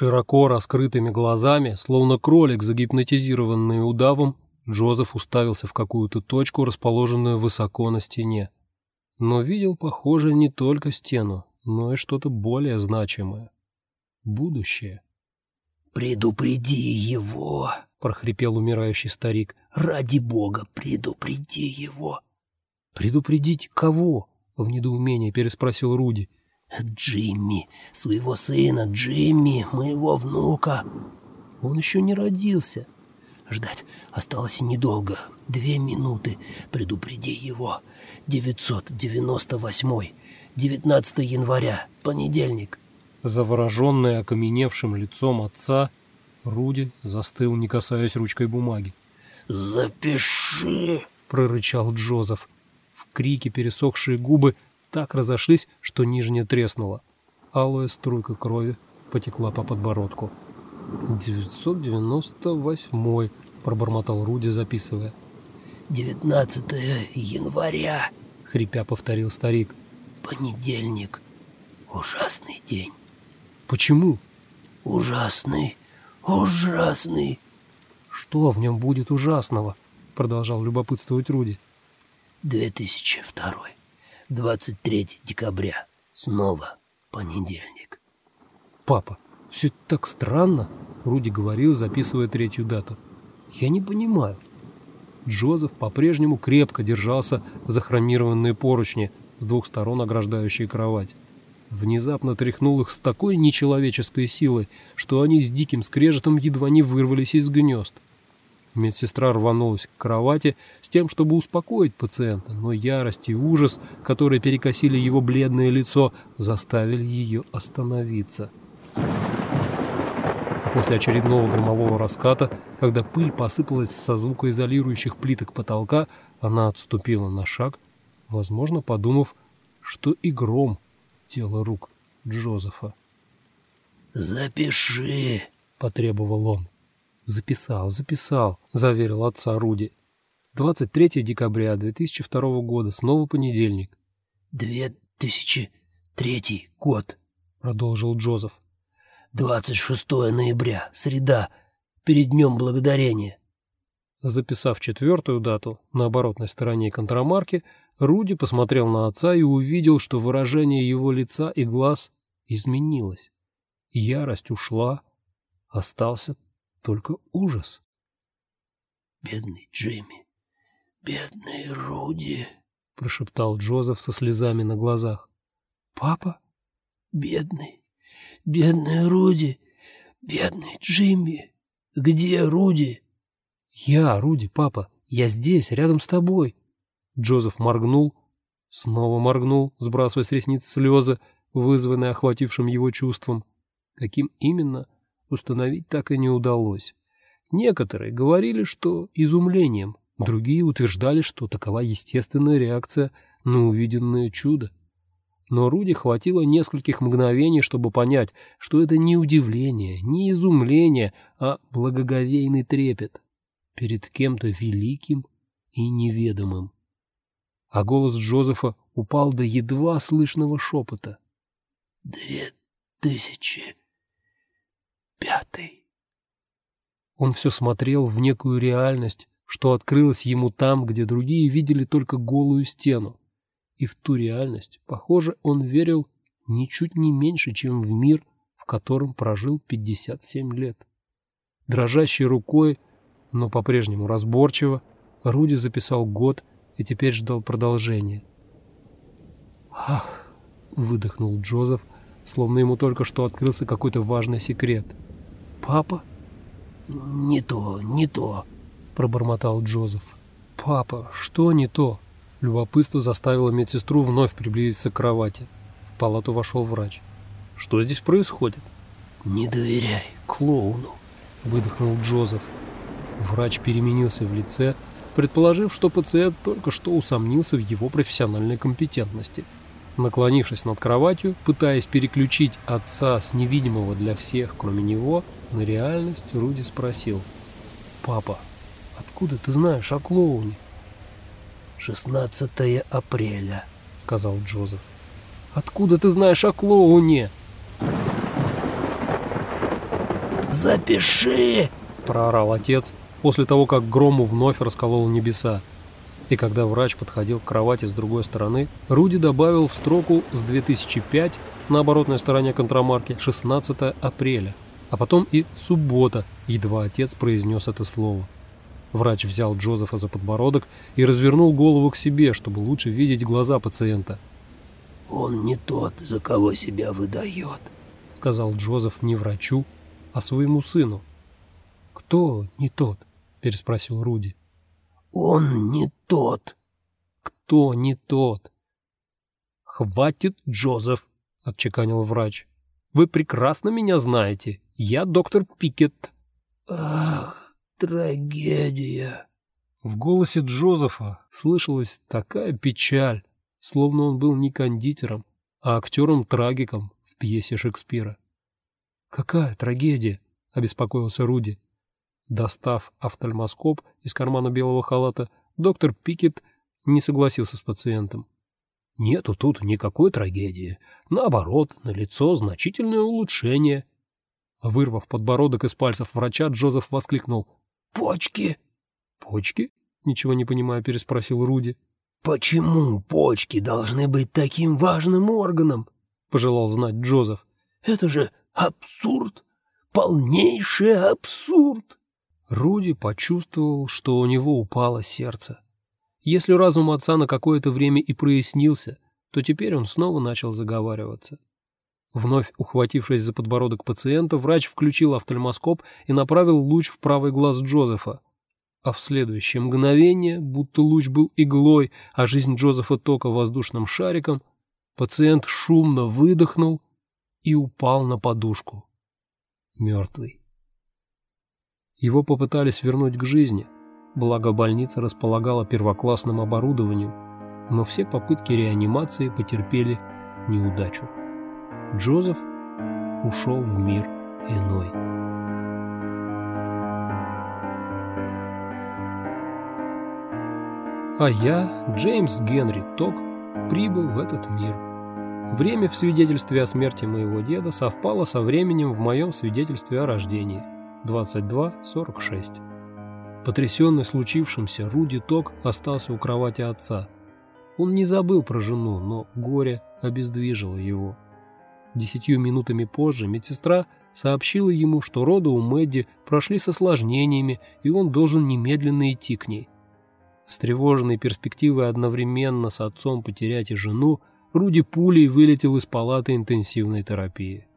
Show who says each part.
Speaker 1: Широко раскрытыми глазами, словно кролик, загипнотизированный удавом, Джозеф уставился в какую-то точку, расположенную высоко на стене. Но видел, похоже, не только стену, но и что-то более значимое. Будущее.
Speaker 2: «Предупреди его!» — прохрипел умирающий старик. «Ради бога, предупреди его!»
Speaker 1: «Предупредить кого?» — в недоумении переспросил Руди.
Speaker 2: «Джимми, своего сына Джимми, моего внука. Он еще не родился. Ждать осталось недолго. Две минуты. Предупреди его. 998. 19 января. Понедельник».
Speaker 1: Завороженный окаменевшим лицом отца, Руди застыл, не касаясь ручкой бумаги.
Speaker 2: «Запиши!»
Speaker 1: — прорычал Джозеф. В крике пересохшие губы так разошлись, что нижняя треснула. Алая струйка крови потекла по подбородку. «998-й», — пробормотал Руди, записывая.
Speaker 2: «19 января», —
Speaker 1: хрипя повторил старик.
Speaker 2: «Понедельник. Ужасный день».
Speaker 1: «Почему?»
Speaker 2: «Ужасный, ужасный».
Speaker 1: «Что в нем будет ужасного?» — продолжал любопытствовать Руди.
Speaker 2: «2002. 23 декабря. Снова понедельник».
Speaker 1: «Папа, все так странно», — Руди говорил, записывая третью дату. «Я не понимаю». Джозеф по-прежнему крепко держался за хромированные поручни, с двух сторон ограждающие кровать внезапно тряхнул их с такой нечеловеческой силой, что они с диким скрежетом едва не вырвались из гнезд. Медсестра рванулась к кровати с тем, чтобы успокоить пациента, но ярость и ужас, которые перекосили его бледное лицо, заставили ее остановиться. После очередного громового раската, когда пыль посыпалась со звукоизолирующих плиток потолка, она отступила на шаг, возможно, подумав, что и гром — тело рук Джозефа.
Speaker 2: «Запиши», —
Speaker 1: потребовал он. «Записал, записал», — заверил отца Руди. 23 декабря 2002 года, снова понедельник.
Speaker 2: «2003 год», —
Speaker 1: продолжил Джозеф.
Speaker 2: «26 ноября, среда, перед Днем Благодарения».
Speaker 1: Записав четвертую дату на оборотной стороне контрамарки, Руди посмотрел на отца и увидел, что выражение его лица и глаз изменилось. Ярость ушла, остался только ужас.
Speaker 2: «Бедный Джимми, бедный Руди», —
Speaker 1: прошептал Джозеф со слезами на глазах. «Папа?»
Speaker 2: «Бедный, бедный Руди, бедный Джимми. Где Руди?»
Speaker 1: «Я, Руди, папа, я здесь, рядом с тобой». Джозеф моргнул, снова моргнул, сбрасывая с ресниц слезы, вызванные охватившим его чувством. Каким именно, установить так и не удалось. Некоторые говорили, что изумлением, другие утверждали, что такова естественная реакция на увиденное чудо. Но Руди хватило нескольких мгновений, чтобы понять, что это не удивление, не изумление, а благоговейный трепет перед кем-то великим и неведомым а голос Джозефа упал до едва слышного шепота.
Speaker 2: «Две тысячи
Speaker 1: Он все смотрел в некую реальность, что открылось ему там, где другие видели только голую стену. И в ту реальность, похоже, он верил ничуть не меньше, чем в мир, в котором прожил 57 лет. Дрожащей рукой, но по-прежнему разборчиво, Руди записал год и теперь ждал продолжения. «Ах!» — выдохнул Джозеф, словно ему только что открылся какой-то важный секрет. «Папа?»
Speaker 2: «Не то, не то», —
Speaker 1: пробормотал Джозеф. «Папа, что не то?» Любопытство заставило медсестру вновь приблизиться к кровати. В палату вошел врач. «Что здесь происходит?»
Speaker 2: «Не доверяй клоуну», —
Speaker 1: выдохнул Джозеф. Врач переменился в лице, — предположив, что пациент только что усомнился в его профессиональной компетентности. Наклонившись над кроватью, пытаясь переключить отца с невидимого для всех, кроме него, на реальность, Руди спросил. «Папа, откуда ты знаешь о клоуне?»
Speaker 2: «16 апреля», —
Speaker 1: сказал Джозеф. «Откуда ты знаешь о клоуне?»
Speaker 2: запиши!»
Speaker 1: — проорал отец после того, как грому вновь расколол небеса. И когда врач подходил к кровати с другой стороны, Руди добавил в строку с 2005 на оборотной стороне контрамарки 16 апреля, а потом и суббота, едва отец произнес это слово. Врач взял Джозефа за подбородок и развернул голову к себе, чтобы лучше видеть глаза пациента.
Speaker 2: «Он не тот, за кого себя выдает», —
Speaker 1: сказал Джозеф не врачу, а своему сыну. «Кто не тот?» — переспросил Руди.
Speaker 2: «Он не тот».
Speaker 1: «Кто не тот?» «Хватит, Джозеф», — отчеканил врач. «Вы прекрасно меня знаете. Я доктор Пикет».
Speaker 2: «Ах, трагедия!»
Speaker 1: В голосе Джозефа слышалась такая печаль, словно он был не кондитером, а актером-трагиком в пьесе Шекспира. «Какая трагедия?» — обеспокоился Руди. Достав офтальмоскоп из кармана белого халата, доктор Пикет не согласился с пациентом. «Нету тут никакой трагедии. Наоборот, налицо значительное улучшение». Вырвав подбородок из пальцев врача, Джозеф воскликнул.
Speaker 2: «Почки!»
Speaker 1: «Почки?» — ничего не понимая, переспросил Руди.
Speaker 2: «Почему почки должны быть таким важным органом?» — пожелал знать Джозеф. «Это же абсурд! Полнейший абсурд!»
Speaker 1: Руди почувствовал, что у него упало сердце. Если разум отца на какое-то время и прояснился, то теперь он снова начал заговариваться. Вновь ухватившись за подбородок пациента, врач включил офтальмоскоп и направил луч в правый глаз Джозефа. А в следующее мгновение, будто луч был иглой, а жизнь Джозефа тока воздушным шариком, пациент шумно выдохнул и упал на подушку. Мертвый. Его попытались вернуть к жизни, благо больница располагала первоклассным оборудованием, но все попытки реанимации потерпели неудачу. Джозеф ушел в мир иной. А я, Джеймс Генри Ток, прибыл в этот мир. Время в свидетельстве о смерти моего деда совпало со временем в моем свидетельстве о рождении – 22.46. Потрясенный случившимся, Руди Ток остался у кровати отца. Он не забыл про жену, но горе обездвижило его. Десятью минутами позже медсестра сообщила ему, что роды у Мэдди прошли с осложнениями, и он должен немедленно идти к ней. Встревоженный перспективой одновременно с отцом потерять и жену, Руди пулей вылетел из палаты интенсивной терапии.